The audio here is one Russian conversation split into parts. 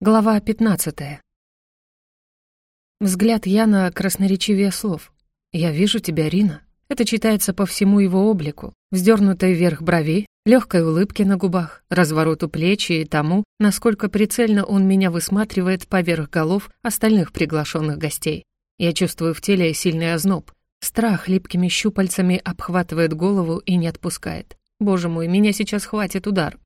Глава 15. Взгляд Яна красноречивее слов. «Я вижу тебя, Рина». Это читается по всему его облику. Вздернутой вверх брови, легкой улыбке на губах, развороту плечи и тому, насколько прицельно он меня высматривает поверх голов остальных приглашенных гостей. Я чувствую в теле сильный озноб. Страх липкими щупальцами обхватывает голову и не отпускает. Боже мой, меня сейчас хватит удар.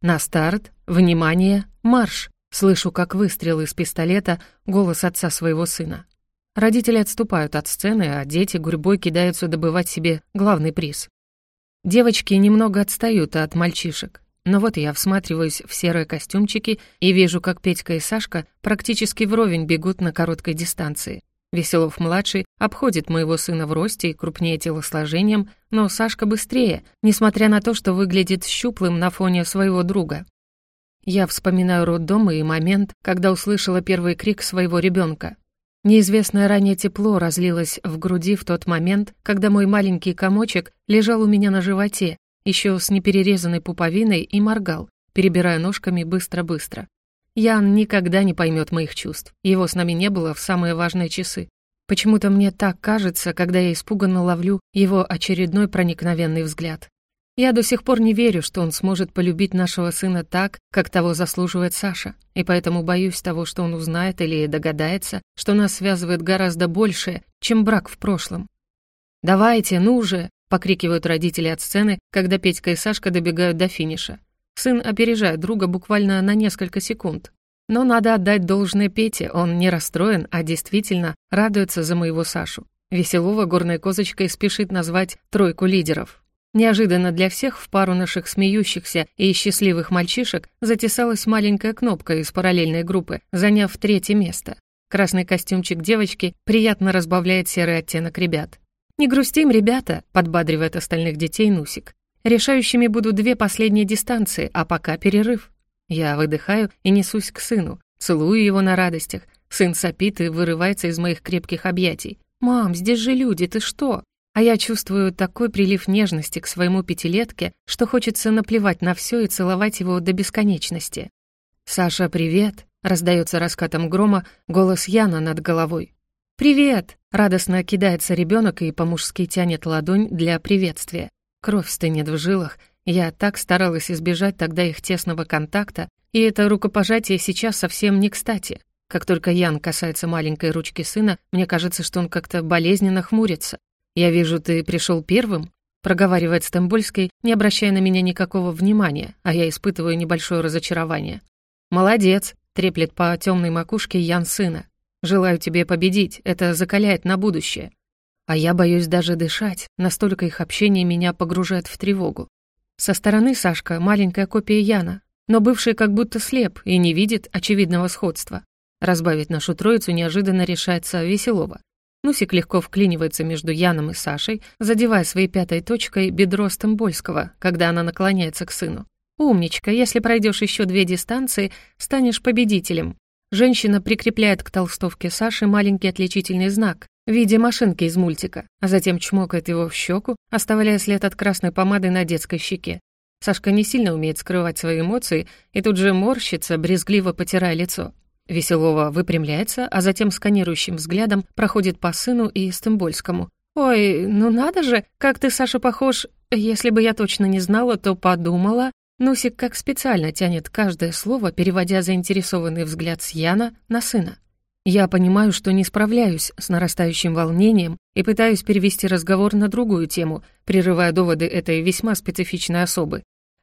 На старт, внимание, марш! Слышу, как выстрел из пистолета, голос отца своего сына. Родители отступают от сцены, а дети гурьбой кидаются добывать себе главный приз. Девочки немного отстают от мальчишек. Но вот я всматриваюсь в серые костюмчики и вижу, как Петька и Сашка практически вровень бегут на короткой дистанции. Веселов-младший обходит моего сына в росте и крупнее телосложением, но Сашка быстрее, несмотря на то, что выглядит щуплым на фоне своего друга. Я вспоминаю роддом и момент, когда услышала первый крик своего ребенка. Неизвестное ранее тепло разлилось в груди в тот момент, когда мой маленький комочек лежал у меня на животе, еще с неперерезанной пуповиной и моргал, перебирая ножками быстро-быстро. Ян никогда не поймет моих чувств. Его с нами не было в самые важные часы. Почему-то мне так кажется, когда я испуганно ловлю его очередной проникновенный взгляд. Я до сих пор не верю, что он сможет полюбить нашего сына так, как того заслуживает Саша, и поэтому боюсь того, что он узнает или догадается, что нас связывает гораздо больше, чем брак в прошлом. «Давайте, ну же!» — покрикивают родители от сцены, когда Петька и Сашка добегают до финиша. Сын опережает друга буквально на несколько секунд. Но надо отдать должное Пете, он не расстроен, а действительно радуется за моего Сашу. Веселова горной козочкой спешит назвать тройку лидеров. Неожиданно для всех в пару наших смеющихся и счастливых мальчишек затесалась маленькая кнопка из параллельной группы, заняв третье место. Красный костюмчик девочки приятно разбавляет серый оттенок ребят. «Не грустим, ребята», — подбадривает остальных детей Нусик. «Решающими будут две последние дистанции, а пока перерыв». Я выдыхаю и несусь к сыну, целую его на радостях. Сын сопит и вырывается из моих крепких объятий. «Мам, здесь же люди, ты что?» А я чувствую такой прилив нежности к своему пятилетке, что хочется наплевать на все и целовать его до бесконечности. «Саша, привет!» — раздается раскатом грома голос Яна над головой. «Привет!» — радостно кидается ребенок и по-мужски тянет ладонь для приветствия. Кровь стынет в жилах. Я так старалась избежать тогда их тесного контакта, и это рукопожатие сейчас совсем не кстати. Как только Ян касается маленькой ручки сына, мне кажется, что он как-то болезненно хмурится. «Я вижу, ты пришел первым?» проговаривает Стамбульский, не обращая на меня никакого внимания, а я испытываю небольшое разочарование. «Молодец», — треплет по темной макушке Ян сына. «Желаю тебе победить, это закаляет на будущее». А я боюсь даже дышать, настолько их общение меня погружает в тревогу. Со стороны Сашка маленькая копия Яна, но бывший как будто слеп и не видит очевидного сходства. Разбавить нашу троицу неожиданно решается Веселова. Нусик легко вклинивается между Яном и Сашей, задевая своей пятой точкой бедро Стамбольского, когда она наклоняется к сыну. «Умничка, если пройдешь еще две дистанции, станешь победителем». Женщина прикрепляет к толстовке Саши маленький отличительный знак в виде машинки из мультика, а затем чмокает его в щеку, оставляя след от красной помады на детской щеке. Сашка не сильно умеет скрывать свои эмоции и тут же морщится, брезгливо потирая лицо. Веселова выпрямляется, а затем сканирующим взглядом проходит по сыну и Стымбольскому. «Ой, ну надо же, как ты, Саша, похож. Если бы я точно не знала, то подумала». Нусик как специально тянет каждое слово, переводя заинтересованный взгляд с Яна на сына. Я понимаю, что не справляюсь с нарастающим волнением и пытаюсь перевести разговор на другую тему, прерывая доводы этой весьма специфичной особы.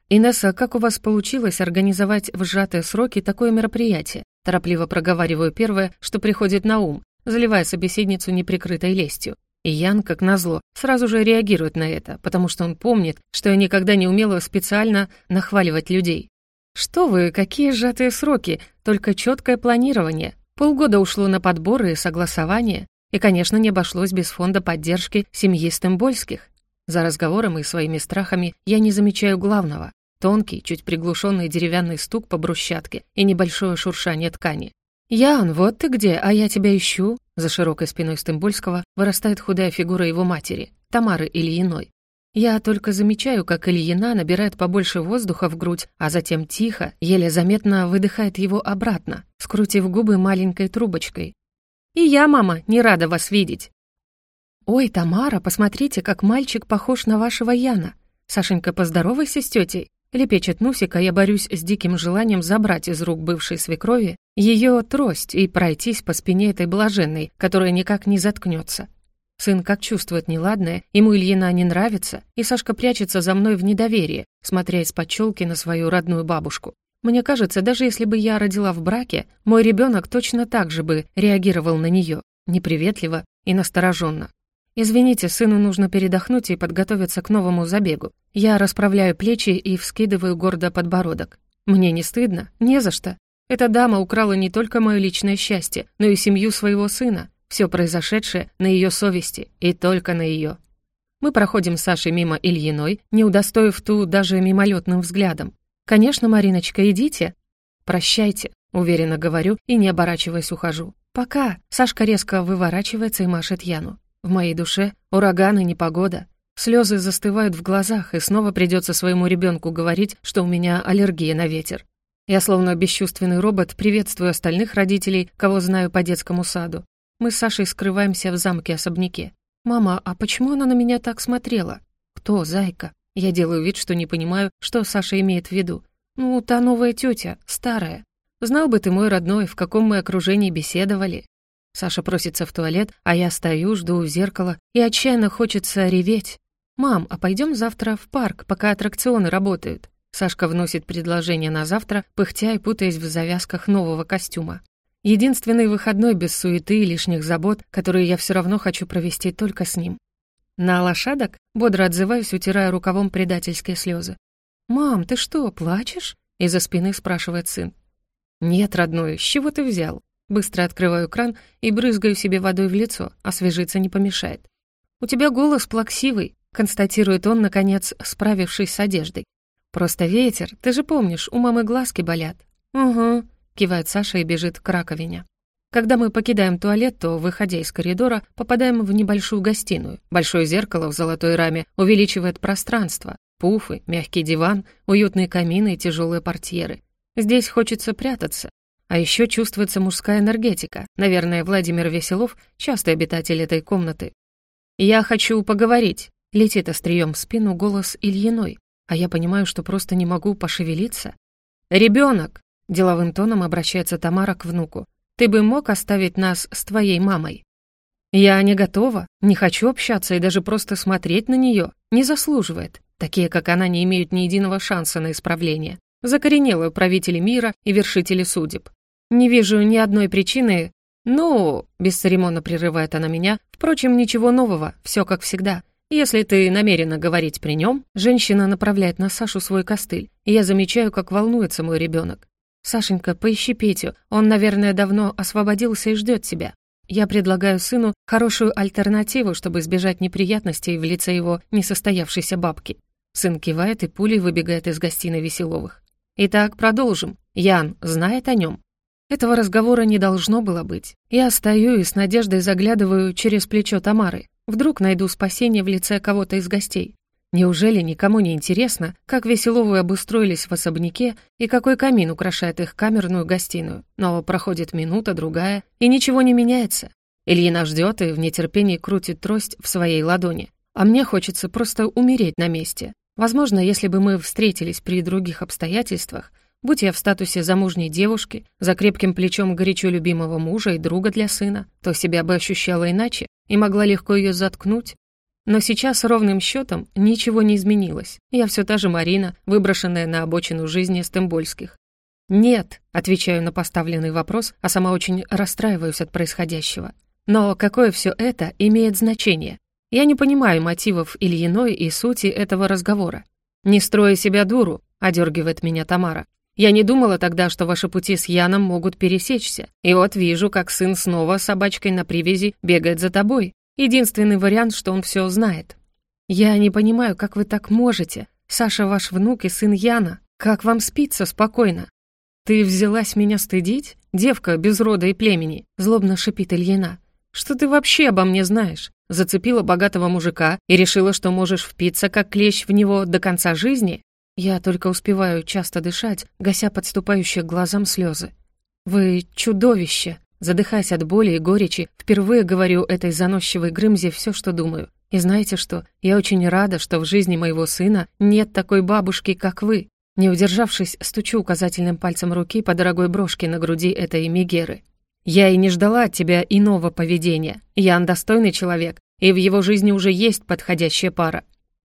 «Инесса, как у вас получилось организовать в сжатые сроки такое мероприятие?» Торопливо проговариваю первое, что приходит на ум, заливая собеседницу неприкрытой лестью. И Ян, как назло, сразу же реагирует на это, потому что он помнит, что я никогда не умела специально нахваливать людей. «Что вы, какие сжатые сроки, только четкое планирование. Полгода ушло на подборы и согласование, и, конечно, не обошлось без фонда поддержки семьи Стембольских. За разговором и своими страхами я не замечаю главного. Тонкий, чуть приглушенный деревянный стук по брусчатке и небольшое шуршание ткани. «Ян, вот ты где, а я тебя ищу!» За широкой спиной Стымбольского вырастает худая фигура его матери, Тамары Ильиной. Я только замечаю, как Ильина набирает побольше воздуха в грудь, а затем тихо, еле заметно выдыхает его обратно, скрутив губы маленькой трубочкой. «И я, мама, не рада вас видеть». «Ой, Тамара, посмотрите, как мальчик похож на вашего Яна. Сашенька, поздоровайся с тетей». Лепечет Нусика, я борюсь с диким желанием забрать из рук бывшей свекрови ее трость и пройтись по спине этой блаженной, которая никак не заткнется. Сын как чувствует неладное, ему Ильина не нравится, и Сашка прячется за мной в недоверии, смотря из-под челки на свою родную бабушку. Мне кажется, даже если бы я родила в браке, мой ребенок точно так же бы реагировал на нее, неприветливо и настороженно. «Извините, сыну нужно передохнуть и подготовиться к новому забегу. Я расправляю плечи и вскидываю гордо подбородок. Мне не стыдно, не за что. Эта дама украла не только мое личное счастье, но и семью своего сына. Все произошедшее на ее совести, и только на ее. Мы проходим с Сашей мимо Ильиной, не удостоив ту даже мимолетным взглядом. «Конечно, Мариночка, идите». «Прощайте», — уверенно говорю и, не оборачиваясь, ухожу. «Пока». Сашка резко выворачивается и машет Яну. В моей душе ураган и непогода. Слезы застывают в глазах, и снова придется своему ребенку говорить, что у меня аллергия на ветер. Я словно бесчувственный робот приветствую остальных родителей, кого знаю по детскому саду. Мы с Сашей скрываемся в замке-особняке. «Мама, а почему она на меня так смотрела?» «Кто, зайка?» Я делаю вид, что не понимаю, что Саша имеет в виду. «Ну, та новая тетя, старая. Знал бы ты, мой родной, в каком мы окружении беседовали». Саша просится в туалет, а я стою, жду у зеркала, и отчаянно хочется реветь. «Мам, а пойдем завтра в парк, пока аттракционы работают?» Сашка вносит предложение на завтра, пыхтя и путаясь в завязках нового костюма. Единственный выходной без суеты и лишних забот, которые я все равно хочу провести только с ним. На лошадок бодро отзываюсь, утирая рукавом предательские слезы. «Мам, ты что, плачешь?» — из-за спины спрашивает сын. «Нет, родной, с чего ты взял?» Быстро открываю кран и брызгаю себе водой в лицо, освежиться не помешает. «У тебя голос плаксивый», — констатирует он, наконец, справившись с одеждой. «Просто ветер, ты же помнишь, у мамы глазки болят». «Угу», кивает Саша и бежит к раковине. Когда мы покидаем туалет, то, выходя из коридора, попадаем в небольшую гостиную. Большое зеркало в золотой раме увеличивает пространство. Пуфы, мягкий диван, уютные камины и тяжелые портьеры. Здесь хочется прятаться. А еще чувствуется мужская энергетика. Наверное, Владимир Веселов — частый обитатель этой комнаты. «Я хочу поговорить», — летит острием в спину голос Ильиной. А я понимаю, что просто не могу пошевелиться. «Ребенок!» Деловым тоном обращается Тамара к внуку. «Ты бы мог оставить нас с твоей мамой?» «Я не готова, не хочу общаться и даже просто смотреть на нее. Не заслуживает. Такие, как она, не имеют ни единого шанса на исправление. Закоренелые правители мира и вершители судеб. Не вижу ни одной причины... Ну, бесцеремонно прерывает она меня. Впрочем, ничего нового, все как всегда. Если ты намерена говорить при нем, женщина направляет на Сашу свой костыль, и я замечаю, как волнуется мой ребенок. «Сашенька, поищи Петю, он, наверное, давно освободился и ждет тебя. Я предлагаю сыну хорошую альтернативу, чтобы избежать неприятностей в лице его несостоявшейся бабки». Сын кивает и пулей выбегает из гостиной Веселовых. «Итак, продолжим. Ян знает о нем?» Этого разговора не должно было быть. Я стою и с надеждой заглядываю через плечо Тамары. Вдруг найду спасение в лице кого-то из гостей. Неужели никому не интересно, как Веселовы обустроились в особняке и какой камин украшает их камерную гостиную? Но проходит минута, другая, и ничего не меняется. Ильина ждет и в нетерпении крутит трость в своей ладони. А мне хочется просто умереть на месте. Возможно, если бы мы встретились при других обстоятельствах, будь я в статусе замужней девушки, за крепким плечом горячо любимого мужа и друга для сына, то себя бы ощущала иначе и могла легко ее заткнуть, но сейчас ровным счетом ничего не изменилось. Я все та же Марина, выброшенная на обочину жизни Стембольских. «Нет», — отвечаю на поставленный вопрос, а сама очень расстраиваюсь от происходящего. Но какое все это имеет значение? Я не понимаю мотивов Ильиной и сути этого разговора. «Не строй себя дуру», — одергивает меня Тамара. «Я не думала тогда, что ваши пути с Яном могут пересечься. И вот вижу, как сын снова с собачкой на привязи бегает за тобой. Единственный вариант, что он все знает. Я не понимаю, как вы так можете. Саша ваш внук и сын Яна. Как вам спится спокойно? Ты взялась меня стыдить? Девка без рода и племени, злобно шипит Ильина. Что ты вообще обо мне знаешь? Зацепила богатого мужика и решила, что можешь впиться как клещ в него до конца жизни? Я только успеваю часто дышать, гася подступающие к глазам слезы. Вы чудовище! Задыхаясь от боли и горечи, впервые говорю этой заносчивой Грымзе все, что думаю. И знаете что? Я очень рада, что в жизни моего сына нет такой бабушки, как вы. Не удержавшись, стучу указательным пальцем руки по дорогой брошке на груди этой Мегеры. Я и не ждала от тебя иного поведения. Ян достойный человек, и в его жизни уже есть подходящая пара.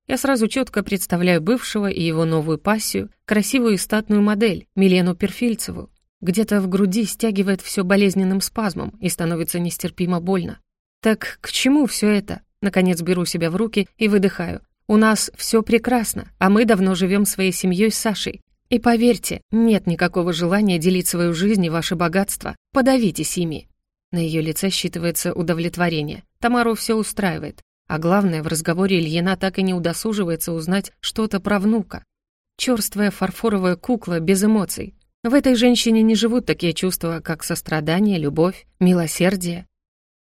Я сразу четко представляю бывшего и его новую пассию, красивую и статную модель, Милену Перфильцеву. Где-то в груди стягивает все болезненным спазмом и становится нестерпимо больно. Так к чему все это? Наконец беру себя в руки и выдыхаю. У нас все прекрасно, а мы давно живем своей семьей с Сашей. И поверьте, нет никакого желания делить свою жизнь и ваше богатство. Подавитесь ими. На ее лице считывается удовлетворение. Тамару все устраивает. А главное, в разговоре Ильина так и не удосуживается узнать что-то про внука. Чёрствая фарфоровая кукла без эмоций, в этой женщине не живут такие чувства, как сострадание, любовь, милосердие.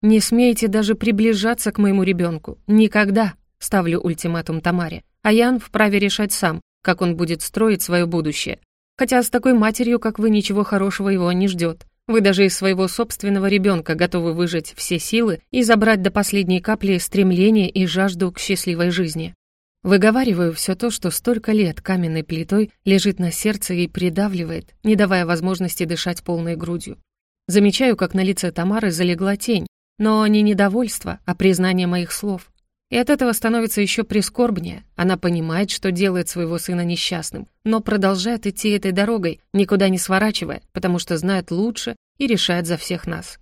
«Не смейте даже приближаться к моему ребенку. Никогда!» — ставлю ультиматум Тамаре. А Ян вправе решать сам, как он будет строить свое будущее. Хотя с такой матерью, как вы, ничего хорошего его не ждет. Вы даже из своего собственного ребенка готовы выжать все силы и забрать до последней капли стремление и жажду к счастливой жизни. Выговариваю все то, что столько лет каменной плитой лежит на сердце и придавливает, не давая возможности дышать полной грудью. Замечаю, как на лице Тамары залегла тень, но не недовольство, а признание моих слов. И от этого становится еще прискорбнее. Она понимает, что делает своего сына несчастным, но продолжает идти этой дорогой, никуда не сворачивая, потому что знает лучше и решает за всех нас.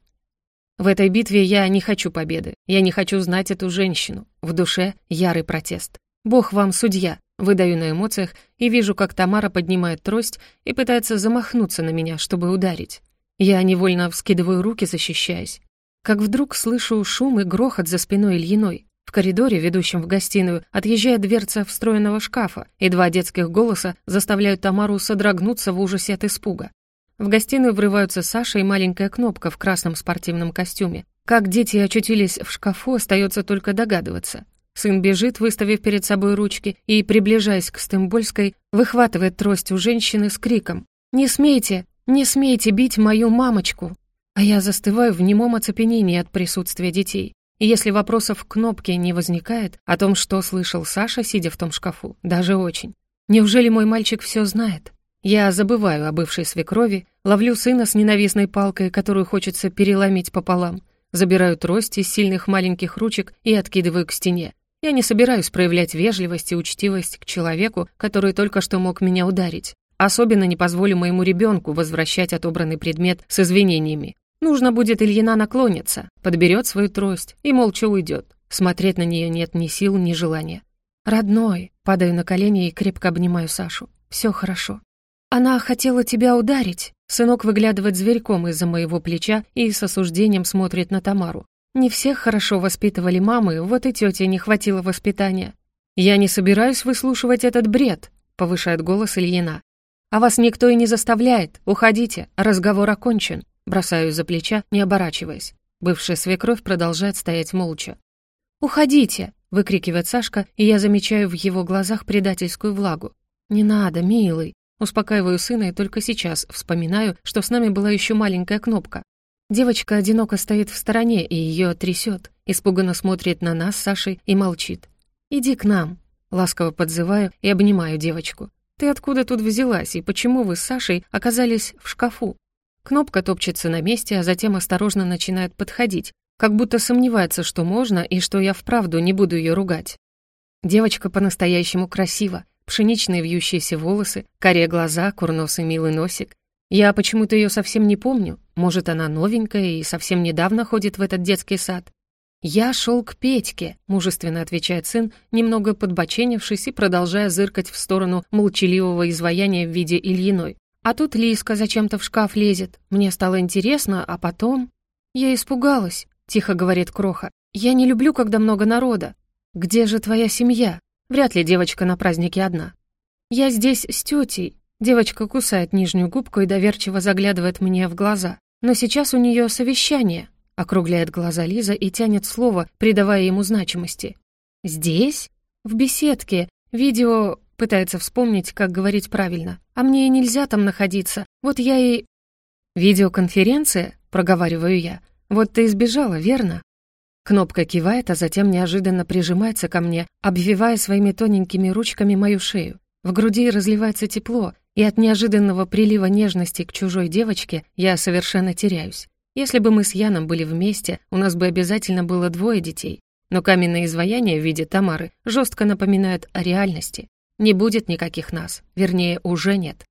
В этой битве я не хочу победы. Я не хочу знать эту женщину. В душе ярый протест. «Бог вам судья», выдаю на эмоциях и вижу, как Тамара поднимает трость и пытается замахнуться на меня, чтобы ударить. Я невольно вскидываю руки, защищаясь. Как вдруг слышу шум и грохот за спиной Ильиной. Коридоре, ведущем в гостиную, отъезжает дверца встроенного шкафа, и два детских голоса заставляют Тамару содрогнуться в ужасе от испуга. В гостиную врываются Саша и маленькая кнопка в красном спортивном костюме. Как дети очутились в шкафу, остается только догадываться. Сын бежит, выставив перед собой ручки, и, приближаясь к Стымбольской, выхватывает трость у женщины с криком «Не смейте! Не смейте бить мою мамочку!» А я застываю в немом оцепенении от присутствия детей. И если вопросов к кнопке не возникает о том, что слышал Саша, сидя в том шкафу, даже очень. Неужели мой мальчик все знает? Я забываю о бывшей свекрови, ловлю сына с ненавистной палкой, которую хочется переломить пополам, забираю трость из сильных маленьких ручек и откидываю к стене. Я не собираюсь проявлять вежливость и учтивость к человеку, который только что мог меня ударить. Особенно не позволю моему ребенку возвращать отобранный предмет с извинениями. Нужно будет Ильина наклониться, подберет свою трость и молча уйдет. Смотреть на нее нет ни сил, ни желания. «Родной», — падаю на колени и крепко обнимаю Сашу. «Все хорошо». «Она хотела тебя ударить». Сынок выглядывает зверьком из-за моего плеча и с осуждением смотрит на Тамару. Не всех хорошо воспитывали мамы, вот и тете не хватило воспитания. «Я не собираюсь выслушивать этот бред», — повышает голос Ильина. «А вас никто и не заставляет. Уходите, разговор окончен». Бросаю за плеча, не оборачиваясь. Бывшая свекровь продолжает стоять молча. «Уходите!» — выкрикивает Сашка, и я замечаю в его глазах предательскую влагу. «Не надо, милый!» Успокаиваю сына и только сейчас вспоминаю, что с нами была еще маленькая кнопка. Девочка одиноко стоит в стороне, и ее трясет, испуганно смотрит на нас с Сашей и молчит. «Иди к нам», — ласково подзываю и обнимаю девочку. «Ты откуда тут взялась, и почему вы с Сашей оказались в шкафу?» Кнопка топчется на месте, а затем осторожно начинает подходить, как будто сомневается, что можно и что я вправду не буду ее ругать. Девочка по-настоящему красива, пшеничные вьющиеся волосы, карие глаза, курносый милый носик. Я почему-то ее совсем не помню. Может, она новенькая и совсем недавно ходит в этот детский сад. «Я шел к Петьке», — мужественно отвечает сын, немного подбоченившись и продолжая зыркать в сторону молчаливого изваяния в виде Ильиной. А тут Лиска зачем-то в шкаф лезет. Мне стало интересно, а потом... «Я испугалась», — тихо говорит Кроха. «Я не люблю, когда много народа. Где же твоя семья? Вряд ли девочка на празднике одна. Я здесь с тетей, Девочка кусает нижнюю губку и доверчиво заглядывает мне в глаза. Но сейчас у нее совещание. округляет глаза Лиза и тянет слово, придавая ему значимости. «Здесь? В беседке. Видео...» Пытается вспомнить, как говорить правильно. «А мне и нельзя там находиться. Вот я и...» «Видеоконференция?» — проговариваю я. «Вот ты избежала, верно?» Кнопка кивает, а затем неожиданно прижимается ко мне, обвивая своими тоненькими ручками мою шею. В груди разливается тепло, и от неожиданного прилива нежности к чужой девочке я совершенно теряюсь. Если бы мы с Яном были вместе, у нас бы обязательно было двое детей. Но каменное изваяние в виде Тамары жестко напоминает о реальности. Не будет никаких нас, вернее, уже нет.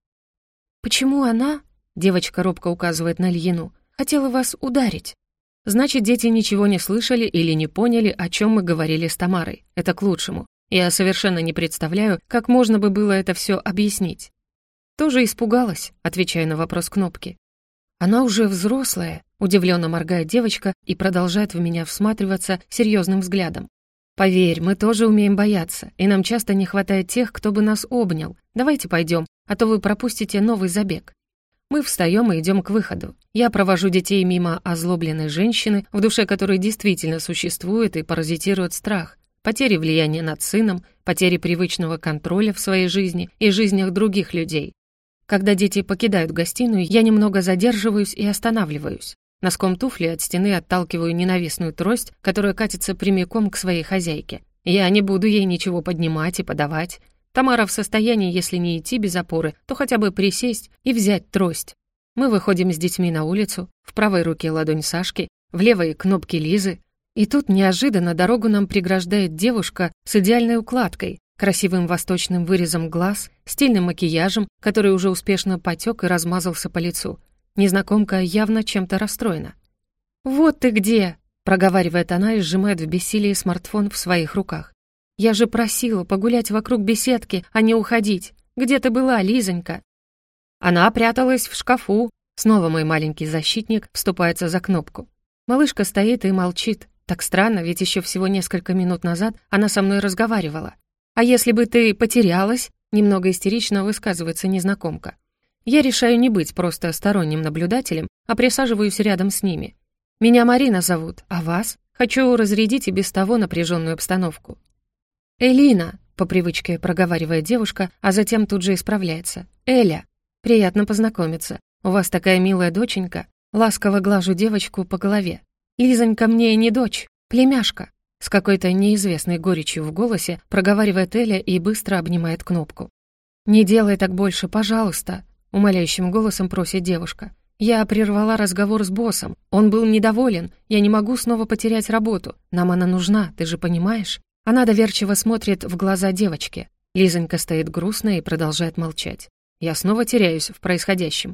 «Почему она?» — девочка робко указывает на Ильину. «Хотела вас ударить». Значит, дети ничего не слышали или не поняли, о чем мы говорили с Тамарой. Это к лучшему. Я совершенно не представляю, как можно бы было это все объяснить. Тоже испугалась, отвечая на вопрос кнопки. Она уже взрослая, удивленно моргает девочка и продолжает в меня всматриваться серьезным взглядом. Поверь, мы тоже умеем бояться, и нам часто не хватает тех, кто бы нас обнял. Давайте пойдем, а то вы пропустите новый забег. Мы встаем и идем к выходу. Я провожу детей мимо озлобленной женщины, в душе которой действительно существует и паразитирует страх, потери влияния над сыном, потери привычного контроля в своей жизни и жизнях других людей. Когда дети покидают гостиную, я немного задерживаюсь и останавливаюсь. Носком туфли от стены отталкиваю ненавистную трость, которая катится прямиком к своей хозяйке. Я не буду ей ничего поднимать и подавать. Тамара в состоянии, если не идти без опоры, то хотя бы присесть и взять трость. Мы выходим с детьми на улицу, в правой руке ладонь Сашки, в левой кнопки Лизы, и тут неожиданно дорогу нам преграждает девушка с идеальной укладкой, красивым восточным вырезом глаз, стильным макияжем, который уже успешно потек и размазался по лицу. Незнакомка явно чем-то расстроена. «Вот ты где!» — проговаривает она и сжимает в бессилии смартфон в своих руках. «Я же просила погулять вокруг беседки, а не уходить. Где ты была, Лизонька?» Она пряталась в шкафу. Снова мой маленький защитник вступается за кнопку. Малышка стоит и молчит, так странно, ведь еще всего несколько минут назад она со мной разговаривала. «А если бы ты потерялась?» — немного истерично высказывается незнакомка. Я решаю не быть просто сторонним наблюдателем, а присаживаюсь рядом с ними. «Меня Марина зовут, а вас?» Хочу разрядить и без того напряженную обстановку. «Элина», — по привычке проговаривает девушка, а затем тут же исправляется. «Эля, приятно познакомиться. У вас такая милая доченька». Ласково глажу девочку по голове. «Лизонька мне не дочь, племяшка», с какой-то неизвестной горечью в голосе проговаривает Эля и быстро обнимает кнопку. «Не делай так больше, пожалуйста», — умоляющим голосом просит девушка. «Я прервала разговор с боссом. Он был недоволен. Я не могу снова потерять работу. Нам она нужна, ты же понимаешь?» Она доверчиво смотрит в глаза девочки. Лизонька стоит грустно и продолжает молчать. Я снова теряюсь в происходящем.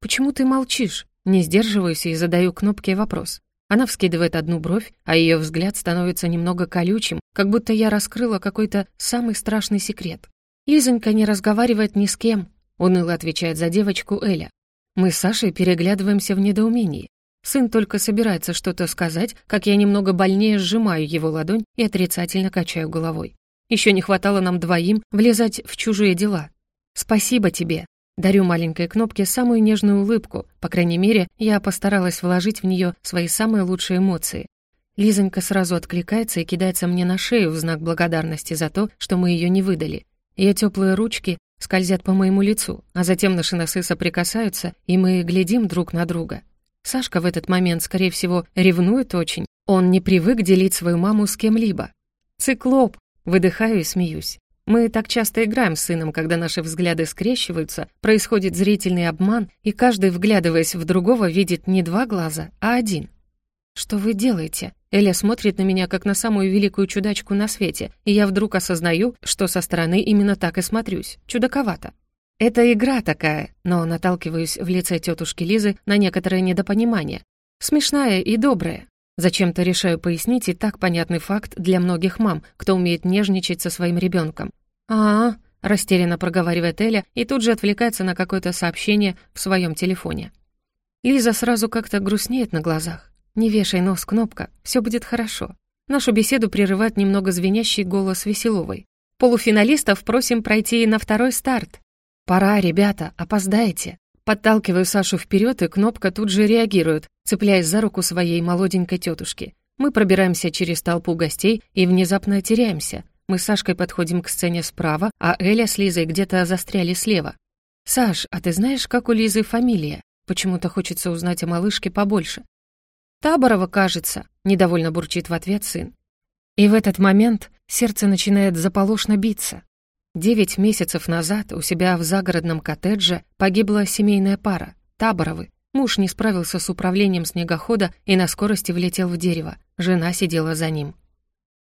«Почему ты молчишь?» Не сдерживаюсь и задаю кнопке вопрос. Она вскидывает одну бровь, а ее взгляд становится немного колючим, как будто я раскрыла какой-то самый страшный секрет. «Лизонька не разговаривает ни с кем», — уныло отвечает за девочку Эля. Мы с Сашей переглядываемся в недоумении. Сын только собирается что-то сказать, как я немного больнее сжимаю его ладонь и отрицательно качаю головой. Еще не хватало нам двоим влезать в чужие дела. «Спасибо тебе», Дарю маленькой кнопке самую нежную улыбку, по крайней мере, я постаралась вложить в нее свои самые лучшие эмоции. Лизонька сразу откликается и кидается мне на шею в знак благодарности за то, что мы ее не выдали. Ее теплые ручки скользят по моему лицу, а затем наши носы соприкасаются, и мы глядим друг на друга. Сашка в этот момент, скорее всего, ревнует очень. Он не привык делить свою маму с кем-либо. «Циклоп!» Выдыхаю и смеюсь. Мы так часто играем с сыном, когда наши взгляды скрещиваются, происходит зрительный обман, и каждый, вглядываясь в другого, видит не два глаза, а один. «Что вы делаете?» Эля смотрит на меня, как на самую великую чудачку на свете, и я вдруг осознаю, что со стороны именно так и смотрюсь. Чудаковато. Это игра такая, но наталкиваюсь в лице тетушки Лизы на некоторое недопонимание. Смешная и добрая. Зачем-то решаю пояснить и так понятный факт для многих мам, кто умеет нежничать со своим ребенком. а, -а растерянно проговаривает Эля и тут же отвлекается на какое-то сообщение в своем телефоне. Лиза сразу как-то грустнеет на глазах. «Не вешай нос, кнопка, все будет хорошо». Нашу беседу прерывает немного звенящий голос Веселовой. «Полуфиналистов просим пройти на второй старт». «Пора, ребята, опоздаете». Подталкиваю Сашу вперед, и кнопка тут же реагирует, цепляясь за руку своей молоденькой тетушки. Мы пробираемся через толпу гостей и внезапно теряемся. Мы с Сашкой подходим к сцене справа, а Эля с Лизой где-то застряли слева. «Саш, а ты знаешь, как у Лизы фамилия? Почему-то хочется узнать о малышке побольше». «Таборова, кажется», — недовольно бурчит в ответ сын. И в этот момент сердце начинает заполошно биться. Девять месяцев назад у себя в загородном коттедже погибла семейная пара, Таборовы. Муж не справился с управлением снегохода и на скорости влетел в дерево. Жена сидела за ним.